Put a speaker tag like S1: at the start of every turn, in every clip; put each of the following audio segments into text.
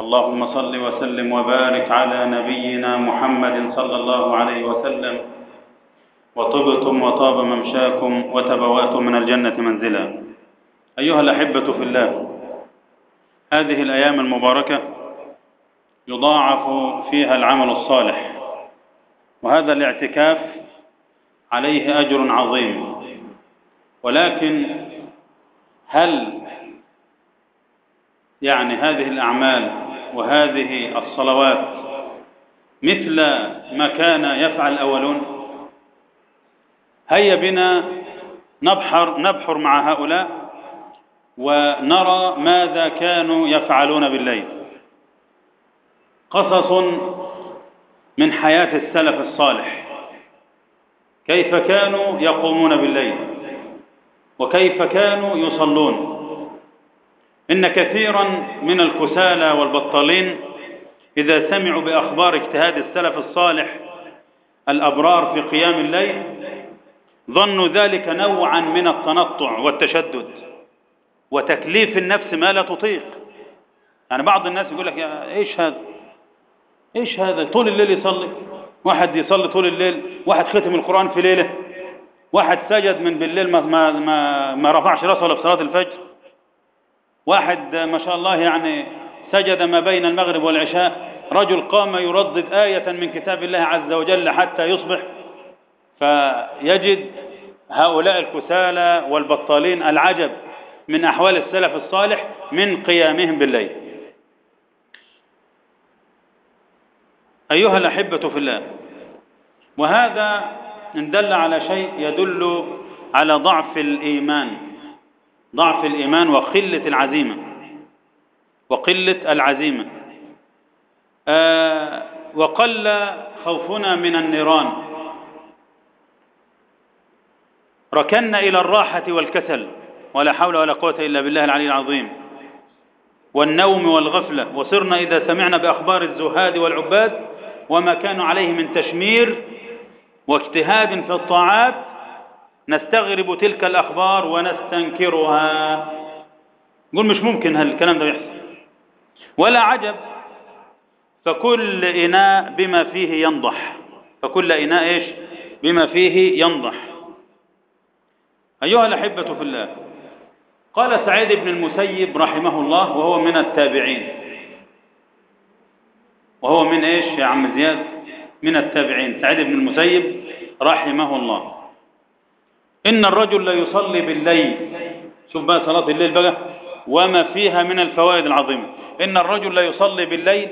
S1: اللهم صل وسلم وبارك على نبينا محمد صلى الله عليه وسلم. وطبتم وطاب ممشاكم وتبوأتم من الجنة منزلا. أيها الأحبة في الله هذه الأيام المباركة يضاعف فيها العمل الصالح وهذا الاعتكاف عليه أجر عظيم. ولكن هل يعني هذه الأعمال وهذه الصلوات مثل ما كان يفعل الأولون. هيا بنا نبحر نبحر مع هؤلاء ونرى ماذا كانوا يفعلون بالليل. قصص من حياة السلف الصالح. كيف كانوا يقومون بالليل؟ وكيف كانوا يصلون؟ إن كثيرا من الكسالى والبطالين إذا سمعوا بأخبار اجتهاد السلف الصالح الأبرار في قيام الليل ظنوا ذلك نوعا من التنطع والتشدد وتكليف النفس ما لا تطيق. يعني بعض الناس يقول لك يا إيش هذا؟ إيش هذا؟ طول الليل يصلي. واحد يصلي طول الليل واحد ختم القرآن في ليلة واحد سجد من بالليل ما, ما, ما, ما رفعش راسه ولا في صلاة الفجر. واحد ما شاء الله يعني سجد ما بين المغرب والعشاء رجل قام يردد آية من كتاب الله عز وجل حتى يصبح. فيجد هؤلاء الكسالى والبطالين العجب من أحوال السلف الصالح من قيامهم بالليل. أيها الأحبة في الله وهذا إن دل على شيء يدل على ضعف الإيمان. ضعف الإيمان وقلة العزيمة. وقلة العزيمة. آه وقل خوفنا من النيران. ركنا إلى الراحة والكسل ولا حول ولا قوة إلا بالله العلي العظيم. والنوم والغفلة. وصرنا إذا سمعنا بأخبار الزهاد والعباد وما كانوا عليه من تشمير واجتهاد في الطاعات نستغرب تلك الأخبار ونستنكرها. نقول مش ممكن هالكلام ده يحصل. ولا عجب فكل إناء بما فيه ينضح. فكل إناء إيش؟ بما فيه ينضح. أيها الأحبة في الله قال سعيد بن المسيب رحمه الله وهو من التابعين. وهو من إيش يا عم زياد؟ من التابعين. سعيد بن المسيب رحمه الله. إن الرجل لا يصلي بالليل. شوف بقى صلاة الليل بقى. وما فيها من الفوائد العظيمة. إن الرجل لا يصلي بالليل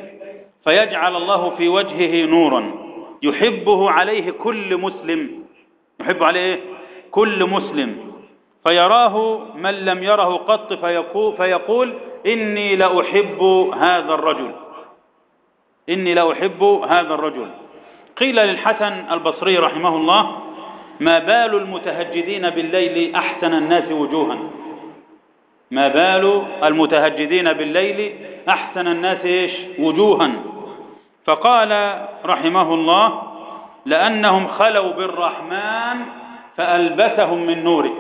S1: فيجعل الله في وجهه نورا. يحبه عليه كل مسلم. يحب عليه كل مسلم. فيراه من لم يره قط فيقول, فيقول إني لأحب هذا الرجل. إني لأحب هذا الرجل. قيل للحسن البصري رحمه الله ما بال المتهجدين بالليل أحسن الناس وجوها. ما بال المتهجدين بالليل أحسن الناس إيش؟ وجوها. فقال رحمه الله لأنهم خلوا بالرحمن فألبسهم من نوره.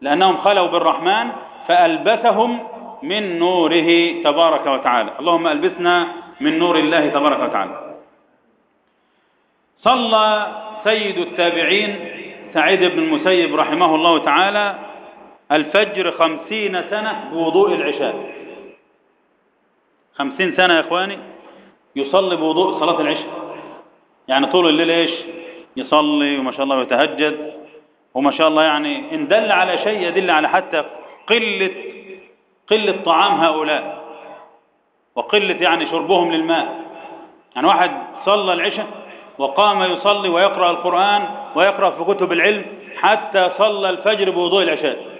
S1: لأنهم خلوا بالرحمن فألبسهم من نوره تبارك وتعالى. اللهم ألبسنا من نور الله تبارك وتعالى. صلى سيد التابعين سعيد بن المسيب رحمه الله تعالى الفجر خمسين سنة بوضوء العشاء. خمسين سنة يا إخواني يصلي بوضوء صلاة العشاء. يعني طول الليل إيش؟ يصلي وما شاء الله يتهجد وما شاء الله يعني إن دل على شيء يدل على حتى قلة قلة طعام هؤلاء وقلة يعني شربهم للماء. يعني واحد صلى العشاء وقام يصلي ويقرأ القرآن ويقرأ في كتب العلم حتى صلى الفجر بوضوء العشاء.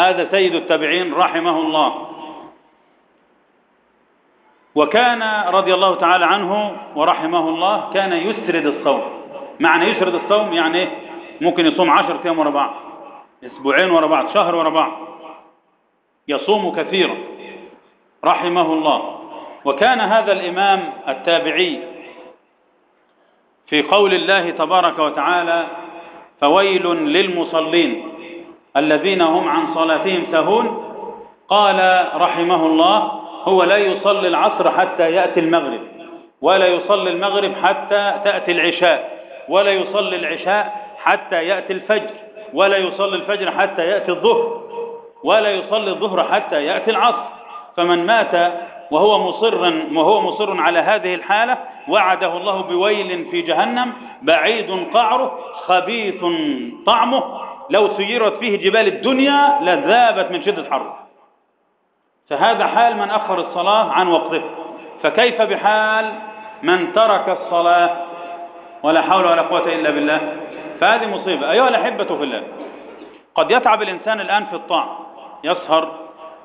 S1: هذا سيد التابعين رحمه الله. وكان رضي الله تعالى عنه ورحمه الله كان يسرد الصوم. معنى يسرد الصوم يعني ممكن يصوم عشر أيام ورا بعض أسبوعين ورا بعض شهر ورا بعض. يصوم كثيرا. رحمه الله. وكان هذا الإمام التابعي في قول الله تبارك وتعالى فويل للمصلين الذين هم عن صلاتهم سهون قال رحمه الله هو لا يصلي العصر حتى يأتي المغرب ولا يصلي المغرب حتى تأتي العشاء ولا يصلي العشاء حتى يأتي الفجر ولا يصلي الفجر حتى يأتي الظهر ولا يصلي الظهر حتى يأتي العصر. فمن مات وهو مصر وهو مصر على هذه الحالة وعده الله بويل في جهنم بعيد قعره خبيث طعمه لو سيرت فيه جبال الدنيا لذابت من شدة حره فهذا حال من أخر الصلاة عن وقته. فكيف بحال من ترك الصلاة ولا حول ولا قوة إلا بالله؟ فهذه مصيبة. أيها الأحبة في الله قد يتعب الإنسان الآن في الطاعة. يسهر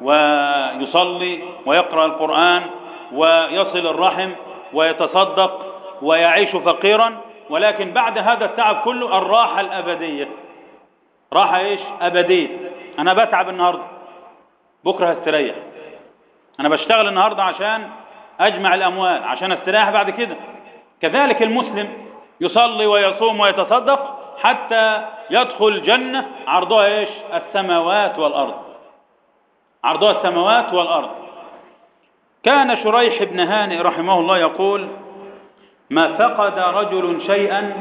S1: ويصلي ويقرأ القرآن ويصل الرحم ويتصدق ويعيش فقيرا ولكن بعد هذا التعب كله الراحة الأبدية. راحة إيش؟ أبدية. أنا بتعب النهاردة. بكرة هستريح. أنا بشتغل النهاردة عشان أجمع الأموال عشان استريح بعد كده. كذلك المسلم يصلي ويصوم ويتصدق حتى يدخل جنة عرضها إيش؟ السماوات والأرض. عرضها السماوات والأرض. كان شريح بن هانئ رحمه الله يقول ما فقد رجل شيئا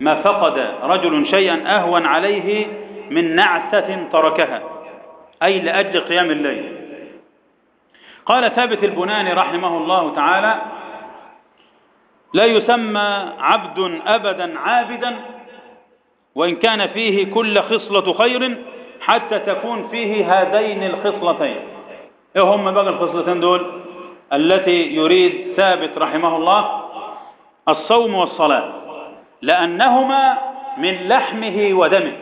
S1: ما فقد رجل شيئا أهون عليه من نعسة تركها أي لأجل قيام الليل. قال ثابت البناني رحمه الله تعالى لا يسمى عبد أبدا عابدا وإن كان فيه كل خصلة خير حتى تكون فيه هذين الخصلتين. إيه هم بقى الخصلتين دول؟ التي يريد ثابت رحمه الله الصوم والصلاة لأنهما من لحمه ودمه.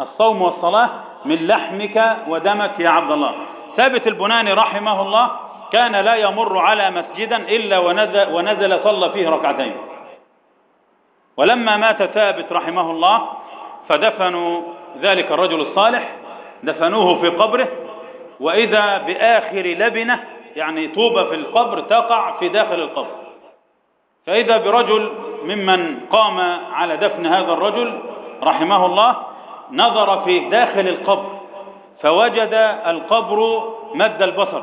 S1: الصوم والصلاة من لحمك ودمك يا عبد الله. ثابت البناني رحمه الله كان لا يمر على مسجدا إلا ونزل, ونزل صلى فيه ركعتين. ولما مات ثابت رحمه الله فدفنوا ذلك الرجل الصالح دفنوه في قبره وإذا بآخر لبنة يعني طوبة في القبر تقع في داخل القبر. فإذا برجل ممن قام على دفن هذا الرجل رحمه الله نظر في داخل القبر فوجد القبر مد البصر.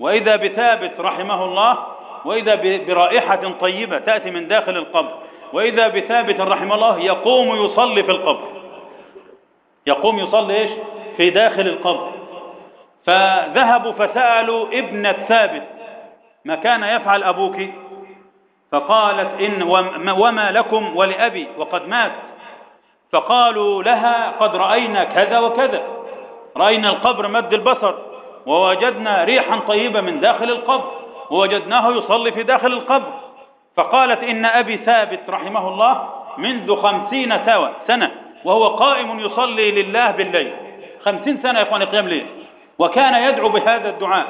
S1: وإذا بثابت رحمه الله وإذا برائحة طيبة تأتي من داخل القبر وإذا بثابت رحمه الله يقوم يصلي في القبر. يقوم يصلي إيش؟ في داخل القبر. فذهبوا فسألوا ابن الثابت ما كان يفعل أبوك؟ فقالت إن وما لكم ولأبي وقد مات. فقالوا لها قد رأينا كذا وكذا. رأينا القبر مد البصر ووجدنا ريحا طيبة من داخل القبر ووجدناه يصلي في داخل القبر. فقالت إن أبي ثابت رحمه الله منذ خمسين سنة. وهو قائم يصلي لله بالليل. خمسين سنة يا إخواني قيام ليل. وكان يدعو بهذا الدعاء.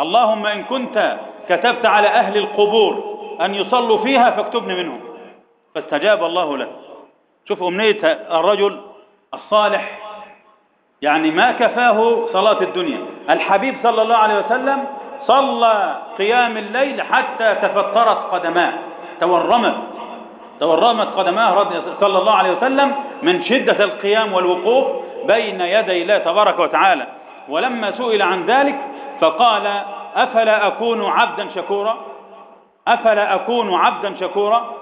S1: اللهم إن كنت كتبت على أهل القبور أن يصلوا فيها فاكتبني منهم. فاستجاب الله له. شوف أمنية الرجل الصالح. يعني ما كفاه صلاة الدنيا. الحبيب صلى الله عليه وسلم صلى قيام الليل حتى تفطرت قدماه. تورمت. تورمت قدماه صلى الله عليه وسلم. من شدة القيام والوقوف بين يدي الله تبارك وتعالى. ولما سئل عن ذلك فقال أفلا أكون عبدا شكورا؟ أفلا أكون عبدا شكورا؟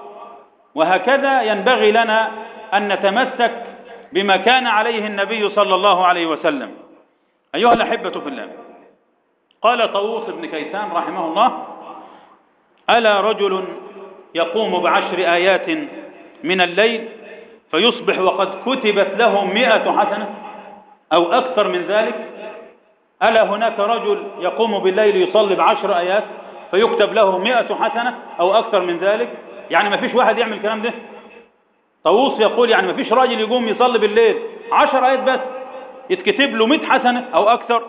S1: وهكذا ينبغي لنا أن نتمسك بما كان عليه النبي صلى الله عليه وسلم. أيها الأحبة في الله قال طاووس بن كيسان رحمه الله ألا رجل يقوم بعشر آيات من الليل فيصبح وقد كتبت له مئة حسنة أو أكثر من ذلك. ألا هناك رجل يقوم بالليل يصلي بعشر آيات فيكتب له مئة حسنة أو أكثر من ذلك؟ يعني ما فيش واحد يعمل الكلام ده؟ طاووس يقول يعني ما فيش راجل يقوم يصلي بالليل عشر آيات بس يتكتب له مئة حسنة أو أكثر؟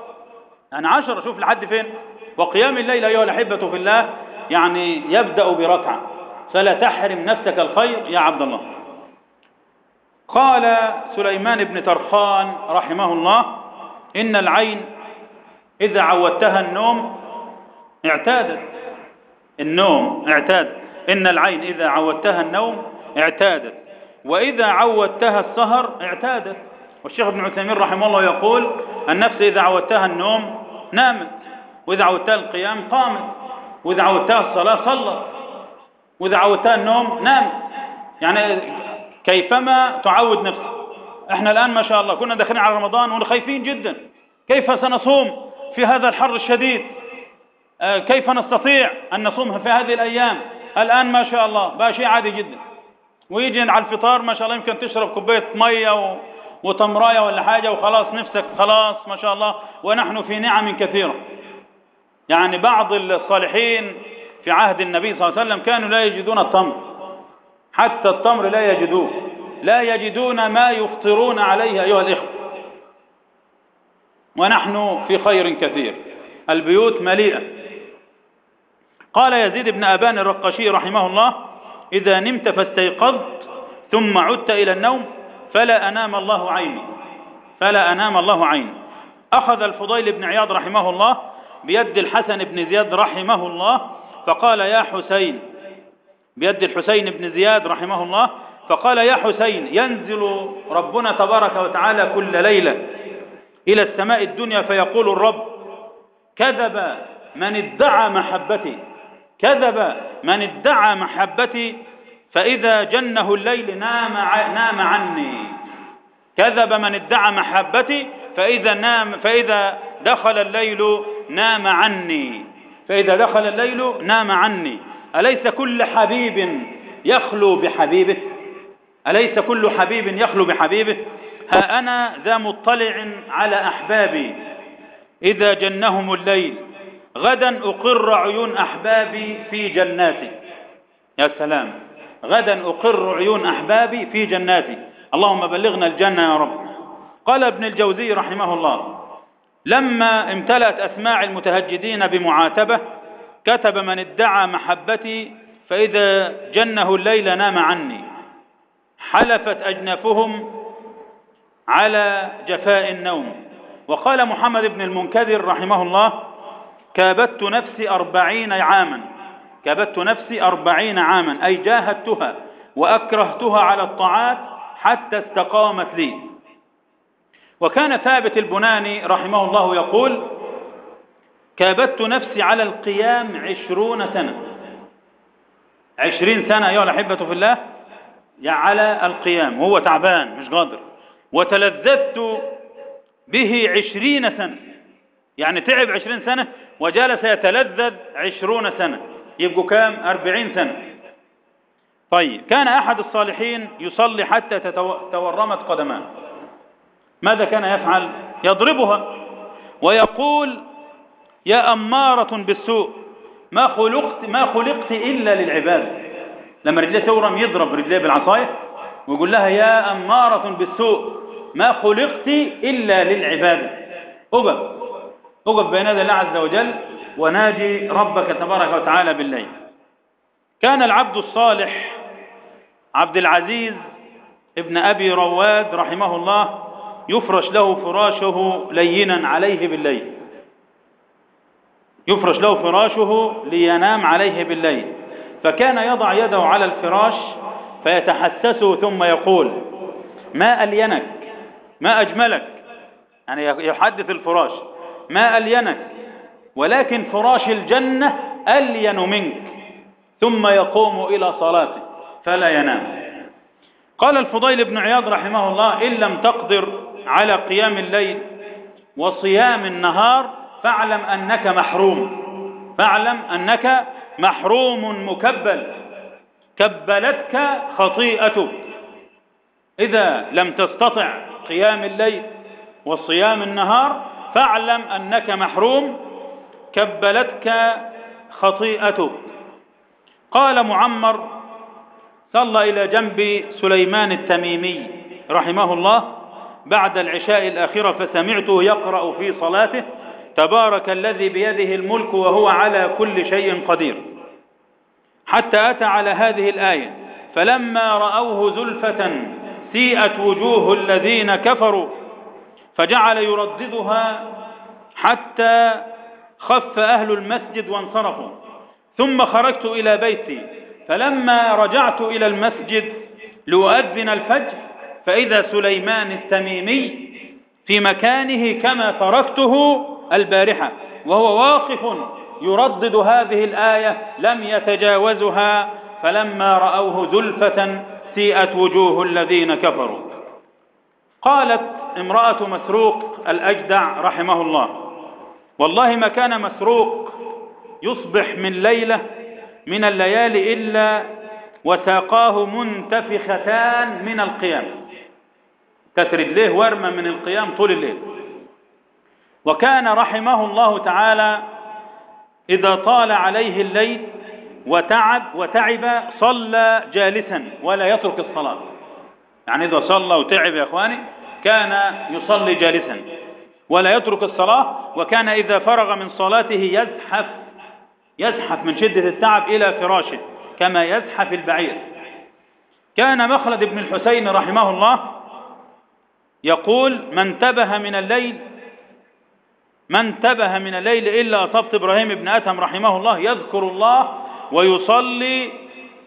S1: يعني عشرة شوف لحد فين. وقيام الليل أيها الأحبة في الله يعني يبدأ بركعة. فلا تحرم نفسك الخير يا عبد الله. قال سليمان بن ترخان رحمه الله إن العين إذا عودتها النوم اعتادت. النوم اعتاد. إن العين إذا عودتها النوم اعتادت. وإذا عودتها السهر اعتادت. والشيخ ابن عثيمين رحمه الله يقول النفس إذا عودتها النوم نامت. وإذا عودتها القيام قامت. وإذا عودتها الصلاة صلت. وإذا عودتها النوم نامت. يعني كيفما تعود نفسك. إحنا الآن ما شاء الله كنا داخلين على رمضان وخايفين جدا. كيف سنصوم في هذا الحر الشديد؟ آه، كيف نستطيع أن نصوم في هذه الأيام؟ الآن ما شاء الله بقى شيء عادي جدا. ويجي على الفطار ما شاء الله يمكن تشرب كوباية مية و... وتمراية ولا حاجة وخلاص نفسك خلاص ما شاء الله. ونحن في نعم كثيرة. يعني بعض الصالحين في عهد النبي صلى الله عليه وسلم كانوا لا يجدون التمر حتى التمر لا يجدوه. لا يجدون ما يفطرون عليه أيها الإخوة. ونحن في خير كثير. البيوت مليئة. قال يزيد بن أبان الرقشي رحمه الله إذا نمت فاستيقظت ثم عدت إلى النوم فلا أنام الله عيني. فلا أنام الله عيني. أخذ الفضيل بن عياض رحمه الله بيد الحسن بن زياد رحمه الله فقال يا حسين بيد الحسين بن زياد رحمه الله فقال يا حسين ينزل ربنا تبارك وتعالى كل ليلة إلى السماء الدنيا فيقول الرب كذب من ادعى محبتي كذب من ادعى محبتي فإذا جنه الليل نام نام عني. كذب من ادعى محبتي فإذا نام فإذا دخل الليل نام عني. فإذا دخل الليل نام عني. أليس كل حبيب يخلو بحبيبه؟ أليس كل حبيب يخلو بحبيبه؟ ها أنا ذا مطلع على أحبابي إذا جنهم الليل. غدا أقر عيون أحبابي في جناتي. يا سلام. غدا أقر عيون أحبابي في جناتي. اللهم بلغنا الجنة يا رب. قال ابن الجوزي رحمه الله لما امتلأت أسماع المتهجدين بمعاتبة كتب من ادعى محبتي فإذا جنه الليل نام عني. حلفت أجنافهم على جفاء النوم. وقال محمد بن المنكدر رحمه الله كابدت نفسي أربعين عاما. كابدت نفسي أربعين عاما أي جاهدتها وأكرهتها على الطاعات حتى استقامت لي. وكان ثابت البناني رحمه الله يقول كابدت نفسي على القيام عشرون سنة. عشرين سنة أيها الأحبة في الله. على القيام. وهو تعبان مش قادر. وتلذذت به عشرين سنة. يعني تعب عشرين سنة وجلس يتلذذ عشرون سنة. يبقوا كام؟ أربعين سنة. طيب كان أحد الصالحين يصلي حتى تورمت قدمان ماذا كان يفعل؟ يضربها ويقول يا أمارة بالسوء ما خلقت ما خلقت إلا للعباد. لما رجليه تورم يضرب رجليه بالعصاية ويقول لها يا أمارة بالسوء ما خلقت إلا للعبادة أقف. أقف بين يدي الله عز وجل وناجي ربك تبارك وتعالى بالليل. كان العبد الصالح عبد العزيز ابن أبي رواد رحمه الله يفرش له فراشه لينا عليه بالليل. يفرش له فراشه لينام عليه بالليل. فكان يضع يده على الفراش فيتحسسه ثم يقول ما ألينك؟ ما أجملك؟ يعني يحدث الفراش ما ألينك؟ ولكن فراش الجنة ألين منك. ثم يقوم إلى صلاته فلا ينام. قال الفضيل بن عياض رحمه الله إن لم تقدر على قيام الليل وصيام النهار فاعلم أنك محروم. فاعلم أنك محروم مكبل. كبلتك خطيئتك. إذا لم تستطع قيام الليل وصيام النهار فاعلم أنك محروم. كبلتك خطيئتك. قال معمر صلى إلى جنب سليمان التميمي رحمه الله بعد العشاء الآخرة فسمعته يقرأ في صلاته تبارك الذي بيده الملك وهو على كل شيء قدير. حتى أتى على هذه الآية فلما رأوه زلفة سيئت وجوه الذين كفروا فجعل يرددها حتى خف أهل المسجد وانصرفوا. ثم خرجت إلى بيتي فلما رجعت إلى المسجد لأؤذن الفجر فإذا سليمان التميمي في مكانه كما تركته البارحة وهو واقف يردد هذه الآية لم يتجاوزها فلما رأوه زلفة سيئت وجوه الذين كفروا. قالت امرأة مسروق الأجدع رحمه الله والله ما كان مسروق يصبح من ليلة من الليالي إلا وساقاه منتفختان من القيام تسرد له ورمة من القيام طول الليل؟ وكان رحمه الله تعالى إذا طال عليه الليل وتعب وتعب صلى جالسا ولا يترك الصلاة. يعني إذا صلى وتعب يا إخواني كان يصلي جالسا ولا يترك الصلاة وكان إذا فرغ من صلاته يزحف يزحف من شدة التعب إلى فراشه كما يزحف البعير. كان مخلد بن الحسين رحمه الله يقول من انتبه من الليل من انتبه من الليل إلا أصبت إبراهيم بن أتهم رحمه الله يذكر الله ويصلي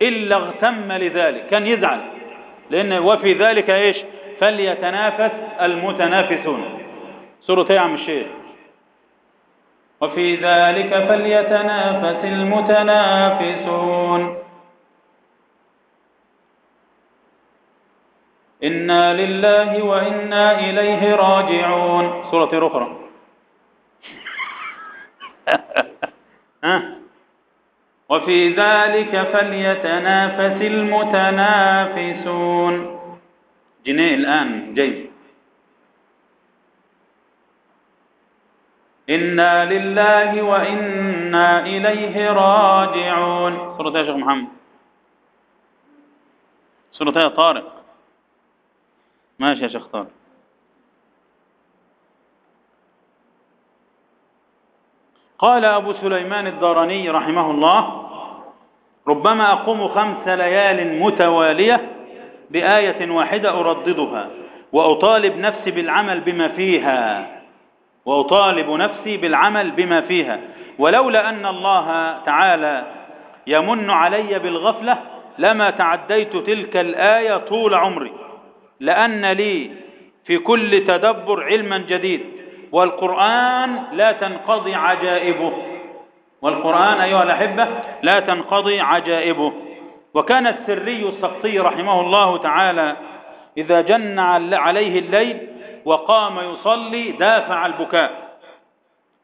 S1: إلا اغتم لذلك. كان يزعل لأن وفي ذلك إيش؟ فليتنافس المتنافسون. سورة إيه عم الشيخ؟ وفي ذلك فليتنافس المتنافسون. إنا لله وإنا إليه راجعون. سورة أخرى وفي ذلك فليتنافس المتنافسون. جنيه الآن جاي إنا لله وإنا إليه راجعون. سورة يا شيخ محمد. سورة يا طارق. ماشي يا شيخ طارق. قال أبو سليمان الداراني رحمه الله ربما أقوم خمس ليال متوالية بآية واحدة أرددها وأطالب نفسي بالعمل بما فيها وأطالب نفسي بالعمل بما فيها ولولا أن الله تعالى يمن علي بالغفلة لما تعديت تلك الآية طول عمري لأن لي في كل تدبر علما جديد. والقرآن لا تنقضي عجائبه. والقرآن أيها الأحبة لا تنقضي عجائبه. وكان السري السقطي رحمه الله تعالى إذا جن عليه الليل وقام يصلي دافع البكاء.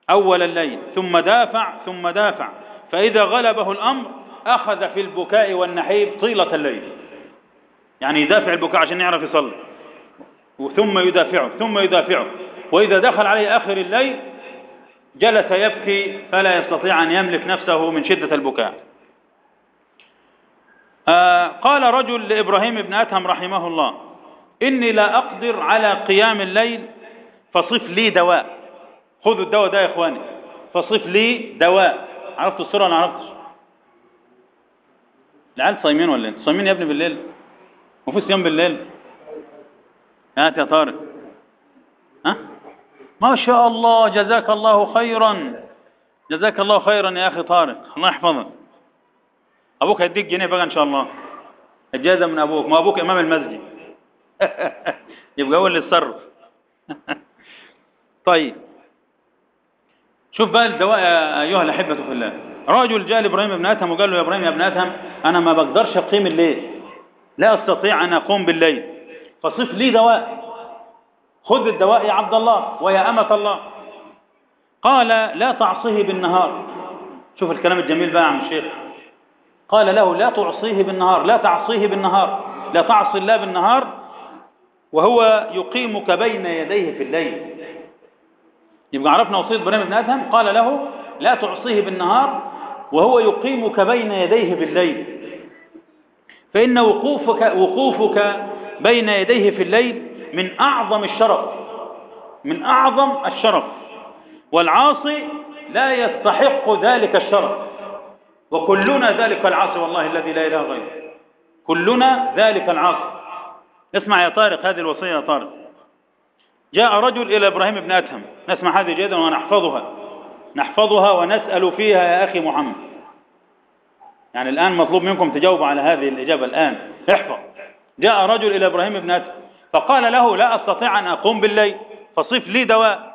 S1: أول الليل ثم دافع ثم دافع. فإذا غلبه الأمر أخذ في البكاء والنحيب طيلة الليل. يعني يدافع البكاء عشان يعرف يصلي. ثم يدافعه ثم يدافعه. وإذا دخل عليه آخر الليل جلس يبكي فلا يستطيع أن يملك نفسه من شدة البكاء. آه قال رجل لإبراهيم بن أتهم رحمه الله إني لا أقدر على قيام الليل فصف لي دواء. خذوا الدواء ده يا إخواني فصف لي دواء. عرفت الصورة ولا عرفتش؟ العيال صايمين ولا انت صايمين يا ابني بالليل؟ وفي صيام بالليل؟ هات يا طارق. ما شاء الله جزاك الله خيرا. جزاك الله خيرا يا أخي طارق. الله يحفظك. أبوك هيديك جنيه بقى إن شاء الله. الجائزة من أبوك ما أبوك إمام المسجد. يبقى هو اللي يتصرف. طيب. شوف بقى الدواء أيها الأحبة في الله. رجل جاء لإبراهيم بن أدهم وقال له يا إبراهيم يا ابن أدهم أنا ما بقدرش أقيم الليل. لا أستطيع أن أقوم بالليل. فصف لي دواء. خذ الدواء يا عبد الله ويا أمة الله. قال لا تعصيه بالنهار. شوف الكلام الجميل بقى يا عم الشيخ. قال له لا تعصيه بالنهار لا تعصيه بالنهار لا تعصي الله بالنهار وهو يقيمك بين يديه في الليل. يبقى عرفنا وصية إبراهيم بن أدهم. قال له لا تعصيه بالنهار وهو يقيمك بين يديه بالليل فإن وقوفك, وقوفك بين يديه في الليل من أعظم الشرف من أعظم الشرف. والعاصي لا يستحق ذلك الشرف. وكلنا ذلك العاصي والله الذي لا إله غيره. كلنا ذلك العاصي. اسمع يا طارق هذه الوصية يا طارق. جاء رجل إلى إبراهيم بن أدهم. نسمع هذه جيدا ونحفظها. نحفظها ونسأل فيها يا أخي محمد. يعني الآن مطلوب منكم تجاوبوا على هذه الإجابة الآن. احفظ. جاء رجل إلى إبراهيم بن أدهم. فقال له لا أستطيع أن أقوم بالليل فصف لي دواء.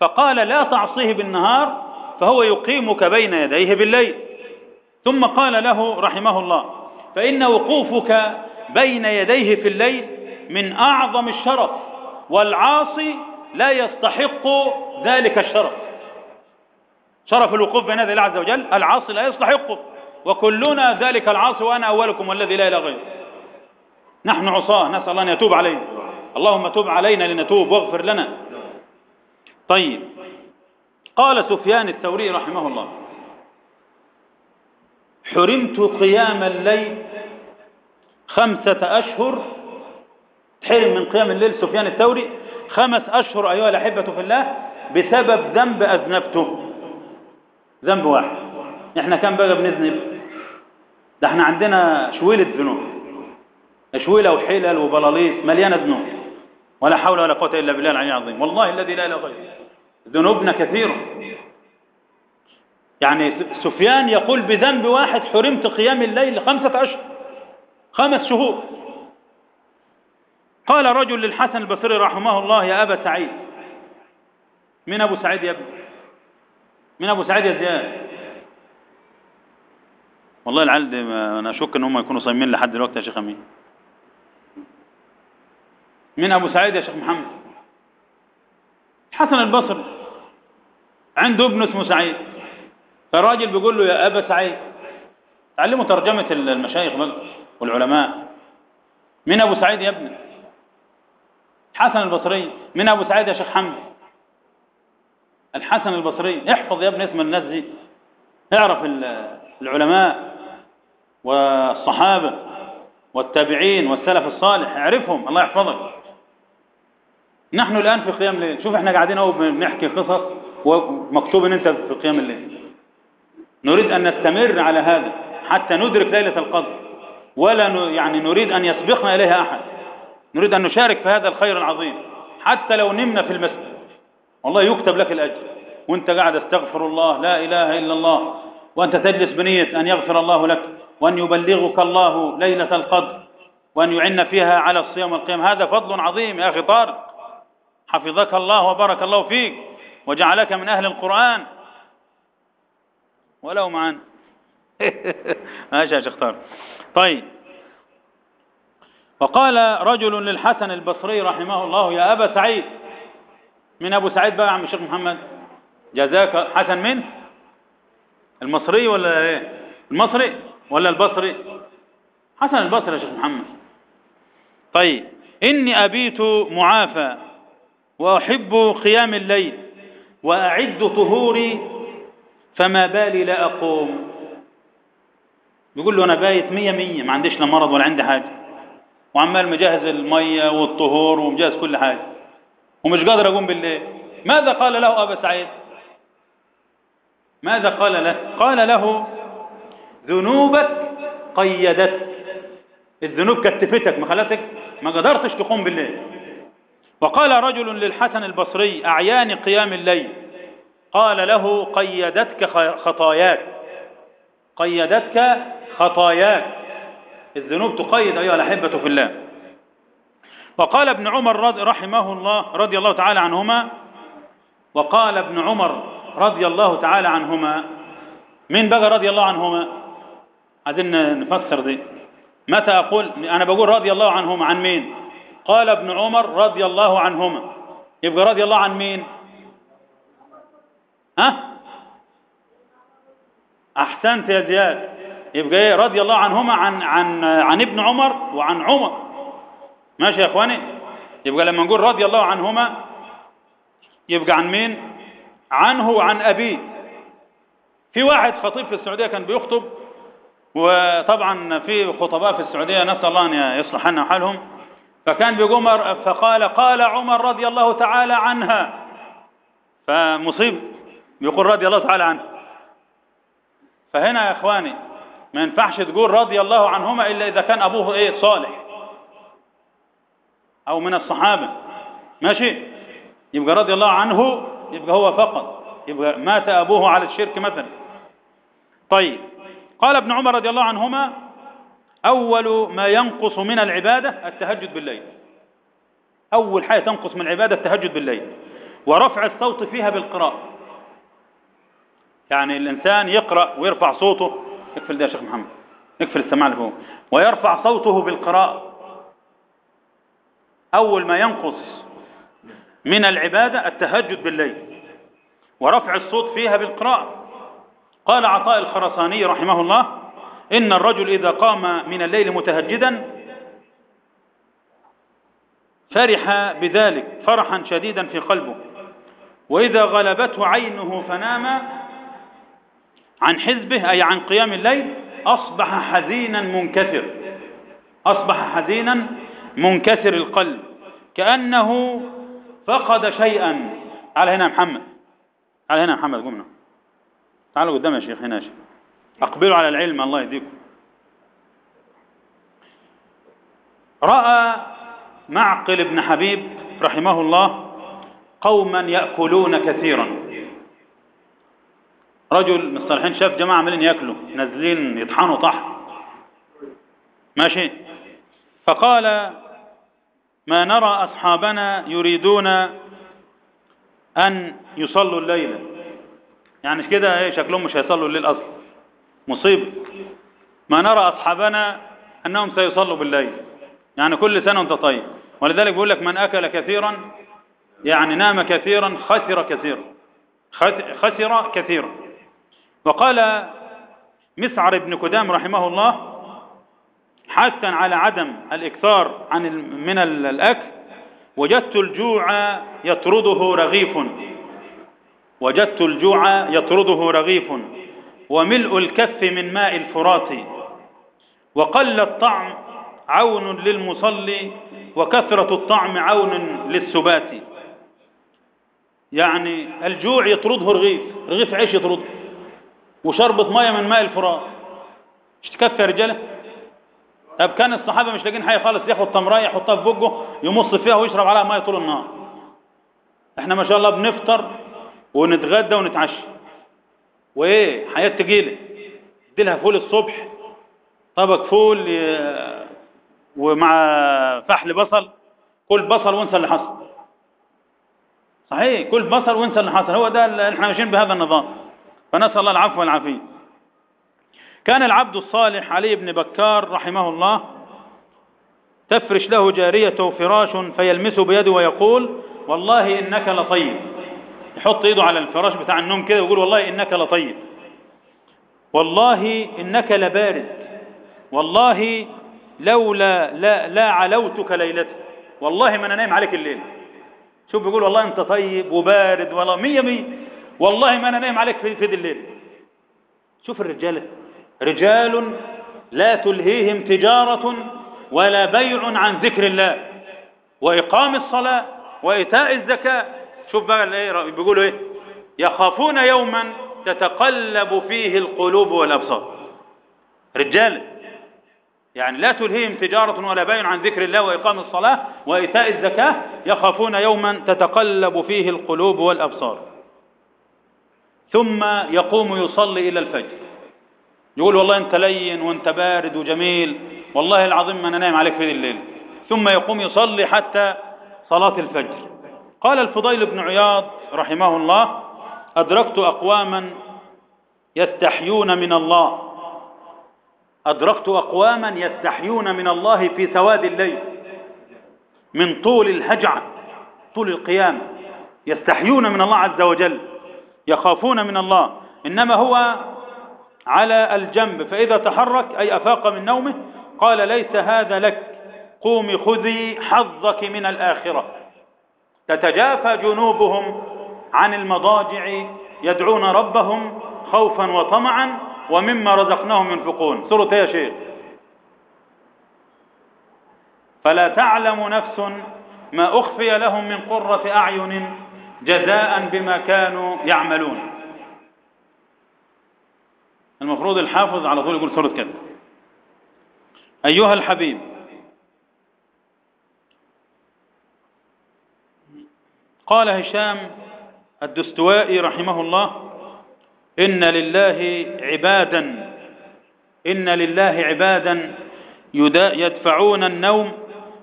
S1: فقال لا تعصيه بالنهار فهو يقيمك بين يديه بالليل. ثم قال له رحمه الله فإن وقوفك بين يديه في الليل من أعظم الشرف والعاصي لا يستحق ذلك الشرف. شرف الوقوف بين يدي الله عز وجل العاصي لا يستحقه وكلنا ذلك العاصي وأنا أولكم والذي لا إله غيره. نحن عصاة نسأل الله أن يتوب علينا. اللهم تب علينا لنتوب واغفر لنا. طيب. قال سفيان الثوري رحمه الله حرمت قيام الليل خمسة أشهر. حرم من قيام الليل سفيان الثوري. خمس أشهر أيها الأحبة في الله بسبب ذنب أذنبته ذنب واحد. إحنا كم بقى بنذنب؟ ده إحنا عندنا شويلة ذنوب. شويلة وحلل وبلاليط مليانة ذنوب ولا حول ولا قوة إلا بالله العلي العظيم. والله الذي لا إله غيره ذنوبنا كثيرة. يعني سفيان يقول بذنب واحد حرمت قيام الليل خمسة أشهر خمس شهور. قال رجل للحسن البصري رحمه الله يا أبا سعيد من أبو سعيد يا ابني من أبو سعيد يا زياد. والله العيال دي أنا أشك إن هم يكونوا صايمين لحد دلوقتي يا شيخ أمين. من أبو سعيد يا شيخ محمد. حسن البصري عنده ابن اسمه سعيد. فالراجل بيقول له يا أبا سعيد تعلموا ترجمة المشايخ والعلماء. من أبو سعيد يا ابني. حسن البصري. من أبو سعيد يا شيخ حمد. الحسن البصري. احفظ يا ابني اسم الناس دي. اعرف العلماء والصحابة والتابعين والسلف الصالح. اعرفهم. الله يحفظك. نحن الآن في قيام الليل. شوف إحنا قاعدين أهو بنحكي قصص ومكتوب إن أنت في قيام الليل. نريد أن نستمر على هذا حتى ندرك ليلة القدر. ولا يعني نريد أن يسبقنا إليها أحد. نريد أن نشارك في هذا الخير العظيم. حتى لو نمنا في المسجد. والله يكتب لك الأجر. وأنت قاعد استغفر الله لا إله إلا الله. وأنت تجلس بنية أن يغفر الله لك. وأن يبلغك الله ليلة القدر. وأن يعن فيها على الصيام والقيام هذا فضل عظيم يا أخي طارق. حفظك الله وبارك الله فيك وجعلك من أهل القرآن. ولو معنا ماشي يا شيخ طارق. طيب. وقال رجل للحسن البصري رحمه الله يا أبا سعيد. من أبو سعيد بقى عم الشيخ محمد؟ جزاك حسن من؟ المصري ولا إيه؟ المصري ولا البصري؟ حسن البصري يا شيخ محمد. طيب. إني أبيت معافى. وأحب قيام الليل وأعد طهوري فما بالي لا أقوم. بيقول له أنا بايت مية مية ما عنديش لا مرض ولا عندي حاجة. وعمال مجهز المية والطهور ومجهز كل حاجة. ومش قادر أقوم بالليل. ماذا قال له أبا سعيد؟ ماذا قال له؟ قال له ذنوبك قيدتك. الذنوب كتفتك ما خلتك ما قدرتش تقوم بالليل. وقال رجل للحسن البصري أعيان قيام الليل؟ قال له قيدتك خطاياك. قيدتك خطاياك. الذنوب تقيد أيها الأحبة في الله. وقال ابن عمر رحمه الله رضي الله تعالى عنهما وقال ابن عمر رضي الله تعالى عنهما من بقى رضي الله عنهما؟ عايزين نفسر دي. متى أقول؟ أنا بقول رضي الله عنهما عن مين؟ قال ابن عمر رضي الله عنهما. يبقى رضي الله عن مين؟ ها؟ أحسنت يا زياد. يبقى إيه؟ رضي الله عنهما عن عن عن ابن عمر وعن عمر. ماشي يا إخواني؟ يبقى لما نقول رضي الله عنهما يبقى عن مين؟ عنه وعن أبيه. في واحد خطيب في السعودية كان بيخطب وطبعا في خطباء في السعودية نسأل الله أن يصلح لنا حالهم. فكان بيقوم فقال قال عمر رضي الله تعالى عنها. فمصيب يقول رضي الله تعالى عنه. فهنا يا إخواني ما ينفعش تقول رضي الله عنهما إلا إذا كان أبوه إيه؟ صالح. أو من الصحابة. ماشي؟ يبقى رضي الله عنه يبقى هو فقط. يبقى مات أبوه على الشرك مثلا. طيب. قال ابن عمر رضي الله عنهما أول ما ينقص من العبادة التهجد بالليل. أول حاجة تنقص من العبادة التهجد بالليل. ورفع الصوت فيها بالقراءة. يعني الإنسان يقرأ ويرفع صوته. اقفل ده يا شيخ محمد. اقفل السماعه اللي فوق ويرفع صوته بالقراءة. أول ما ينقص من العبادة التهجد بالليل. ورفع الصوت فيها بالقراءة. قال عطاء الخرساني رحمه الله إن الرجل إذا قام من الليل متهجدا فرح بذلك فرحا شديدا في قلبه. وإذا غلبته عينه فنام عن حزبه أي عن قيام الليل أصبح حزينا منكسر. أصبح حزينا منكسر القلب. كأنه فقد شيئا. على هنا محمد. على هنا محمد قمنا تعالوا قدام يا شيخ هنا يا شيخ. أقبلوا على العلم الله يهديكم. رأى معقل بن حبيب رحمه الله قوما يأكلون كثيرا. رجل من الصالحين شاف جماعة عمالين يأكلوا نازلين يطحنوا طحن. ماشي؟ فقال ما نرى أصحابنا يريدون أن يصلوا الليلة يعني كده؟ إيه شكلهم مش هيصلوا الليل أصلا. مصيبة. ما نرى أصحابنا أنهم سيصلوا بالليل. يعني كل سنة وأنت طيب. ولذلك بيقول لك من أكل كثيرا يعني نام كثيرا خسر كثيرا. خسر كثيرا. وقال مسعر بن كدام رحمه الله حثا على عدم الإكثار عن من الأكل وجدت الجوع يطرده رغيف. وجدت الجوع يطرده رغيف. وملء الكف من ماء الفرات وقل الطعم عون للمصلي وكثرة الطعم عون للسبات. يعني الجوع يطرده رغيف رغيف عيش يطرده وشربة مية من ماء الفرات. مش تكفي يا رجالة؟ طب كان الصحابة مش لاقيين حاجة خالص ياخد تمراية يحطها في بقه يمص فيها ويشرب عليها مية طول النهار. إحنا ما شاء الله بنفطر ونتغدى ونتعشى. وإيه؟ حياة تقيلة اديلها فول الصبح طبق فول ومع فحل بصل. كل بصل وانسى اللي حصل. صحيح كل بصل وانسى اللي حصل. هو ده إحنا ماشيين بهذا النظام. فنسأل الله العفو والعافية. كان العبد الصالح علي بن بكار رحمه الله تفرش له جاريته فراش فيلمسه بيده ويقول والله إنك لطيب يحط إيده على الفراش بتاع النوم كده ويقول والله إنك لطيب. والله إنك لبارد. والله لولا لا, لا علوتك ليلتك. والله ما أنا نايم عليك الليل. شوف بيقول والله أنت طيب وبارد والله مية مية. والله ما أنا نايم عليك في, في الليل. شوف الرجالة رجال لا تلهيهم تجارة ولا بيع عن ذكر الله. وإقام الصلاة وإيتاء الزكاة شوف بقى إيه بيقولوا إيه؟ يخافون يوما تتقلب فيه القلوب والأبصار. رجال يعني لا تلهيهم تجارة ولا بيع عن ذكر الله وإقام الصلاة وإيتاء الزكاة. يخافون يوما تتقلب فيه القلوب والأبصار. ثم يقوم يصلي إلى الفجر. يقول والله أنت لين وأنت بارد وجميل والله العظيم ما أنا نايم عليك في الليل. ثم يقوم يصلي حتى صلاة الفجر. قال الفضيل بن عياض رحمه الله أدركت أقواما يستحيون من الله. أدركت أقواما يستحيون من الله في سواد الليل من طول الهجعة طول القيام يستحيون من الله عز وجل يخافون من الله. إنما هو على الجنب فإذا تحرك أي أفاق من نومه قال ليس هذا لك قومي خذي حظك من الآخرة. تتجافى جنوبهم عن المضاجع يدعون ربهم خوفا وطمعا ومما رزقناهم ينفقون. سورة يا شيخ؟ فلا تعلم نفس ما أخفي لهم من قرة أعين جزاء بما كانوا يعملون. المفروض الحافظ على طول يقول سورة كذا. أيها الحبيب قال هشام الدستوائي رحمه الله إن لله عبادا إن لله عبادا يدفعون النوم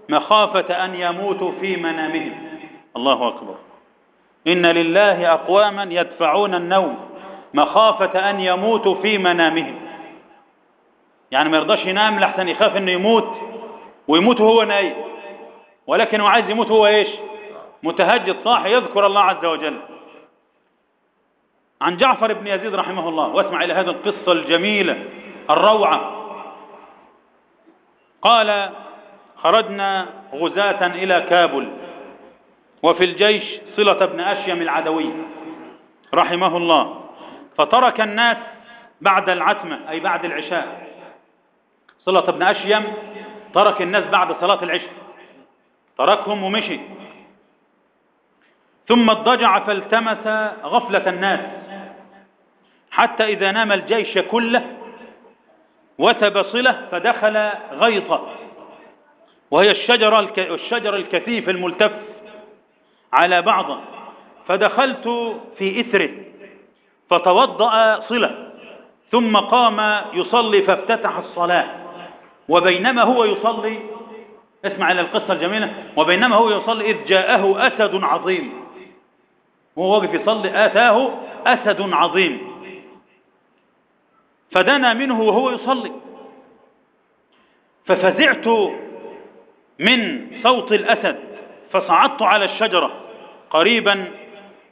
S1: مخافة أن يموتوا في منامهم. الله أكبر. إن لله أقواما يدفعون النوم مخافة أن يموتوا في منامهم. يعني ما يرضاش ينام لحسن يخاف أنه يموت ويموت وهو نايم. ولكن هو عايز يموت هو إيش؟ متهجد صاحي يذكر الله عز وجل. عن جعفر بن يزيد رحمه الله واسمع إلى هذه القصة الجميلة الروعة. قال خرجنا غزاة إلى كابل وفي الجيش صلة بن أشيم العدوي رحمه الله. فترك الناس بعد العتمة أي بعد العشاء. صلة بن أشيم ترك الناس بعد صلاة العشاء. تركهم ومشي. ثم اضطجع فالتمس غفلة الناس حتى إذا نام الجيش كله وتب صلة فدخل غيطة وهي الشجرة الشجر الكثيف الملتف على بعضه. فدخلت في إثره فتوضأ صلة ثم قام يصلي فافتتح الصلاة. وبينما هو يصلي اسمع إلى القصة الجميلة وبينما هو يصلي إذ جاءه أسد عظيم. وهو واقف يصلي آتاه أسد عظيم. فدنا منه وهو يصلي. ففزعت من صوت الأسد فصعدت على الشجرة قريبا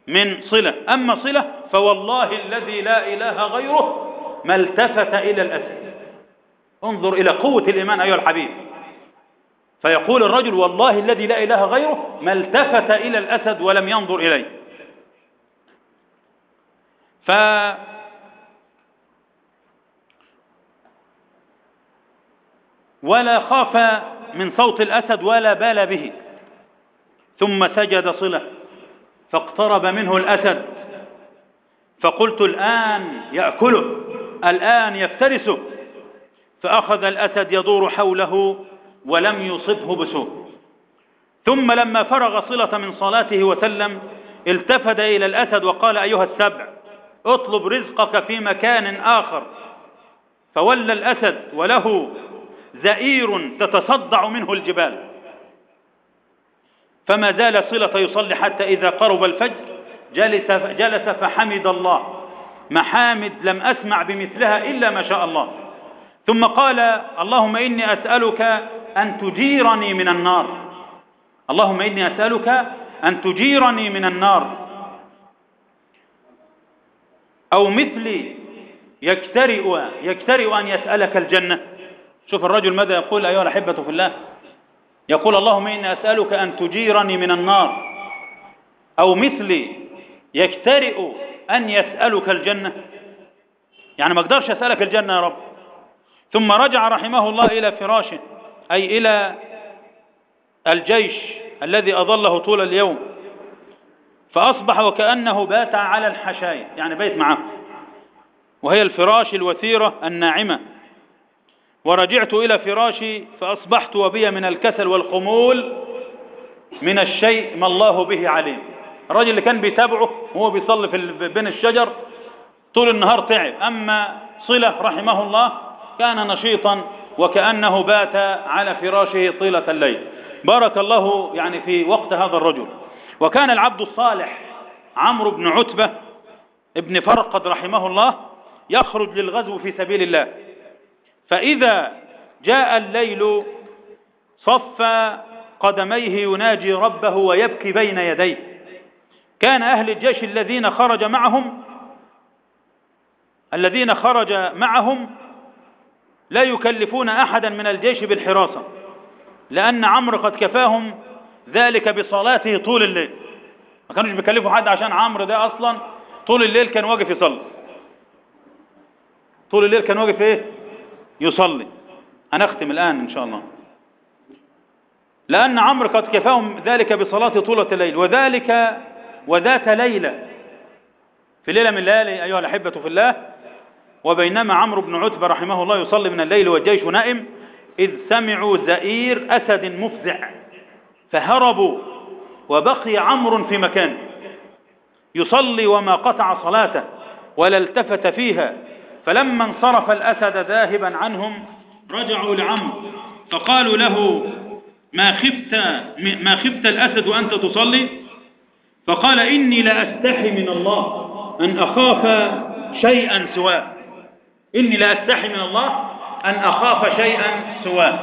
S1: من صلة. أما صلة فوالله الذي لا إله غيره ما التفت إلى الأسد. انظر إلى قوة الإيمان أيها الحبيب. فيقول الرجل والله الذي لا إله غيره ما التفت إلى الأسد ولم ينظر إليه. ف ولا خاف من صوت الأسد ولا بال به. ثم سجد صلة فاقترب منه الأسد. فقلت الآن يأكله الآن يفترسه. فأخذ الأسد يدور حوله ولم يصبه بسوء. ثم لما فرغ صلة من صلاته وسلم التفت إلى الأسد وقال أيها السبع اطلب رزقك في مكان آخر. فولى الأسد وله زئير تتصدع منه الجبال. فما زال صلة يصلي حتى إذا قرب الفجر. جلس, جلس فحمد الله. محامد لم أسمع بمثلها إلا ما شاء الله. ثم قال اللهم إني أسألك أن تجيرني من النار. اللهم إني أسألك أن تجيرني من النار. أو مثلي يكترئ, يكترئ أن يسألك الجنة. شوف الرجل ماذا يقول أيها الأحبة في الله؟ يقول اللهم إني أسألك أن تجيرني من النار. أو مثلي يكترئ أن يسألك الجنة. يعني ما أقدرش أسألك الجنة يا رب. ثم رجع رحمه الله إلى فراشه أي إلى الجيش الذي أظله طول اليوم. فأصبح وكأنه بات على الحشاية يعني بيت معه. وهي الفراش الوثيرة الناعمة. ورجعت إلى فراشي فأصبحت وبي من الكسل والخمول من الشيء ما الله به عليم. الرجل اللي كان بيتابعه وهو بيصلي في بين الشجر طول النهار تعب. أما صلة رحمه الله كان نشيطا وكأنه بات على فراشه طيلة الليل. بارك الله يعني في وقت هذا الرجل. وكان العبد الصالح. عمرو بن عتبة ابن فرقد رحمه الله يخرج للغزو في سبيل الله. فإذا جاء الليل صف قدميه يناجي ربه ويبكي بين يديه. كان أهل الجيش الذين خرج معهم الذين خرج معهم لا يكلفون أحدا من الجيش بالحراسة لأن عمرو قد كفاهم ذلك بصلاته طول الليل. ما كانوش بيكلفوا حد عشان عمرو ده أصلا طول الليل كان واقف يصلي. طول الليل كان واقف إيه؟ يصلي. هنختم الآن إن شاء الله. لأن عمرو قد كفاهم ذلك بصلاة طولة الليل. وذلك وذات ليلة. في ليلة من الليالي أيها الأحبة في الله وبينما عمرو بن عتبة رحمه الله يصلي من الليل والجيش نائم إذ سمعوا زئير أسد مفزع. فهربوا وبقي عمرو في مكانه يصلي وما قطع صلاته ولا التفت فيها. فلما انصرف الأسد ذاهبا عنهم رجعوا لعمرو. فقالوا له ما خفت ما خفت الأسد وأنت تصلي؟ فقال إني لأستحي من الله أن أخاف شيئا سواه إني لأستحي من الله أن أخاف شيئا سواه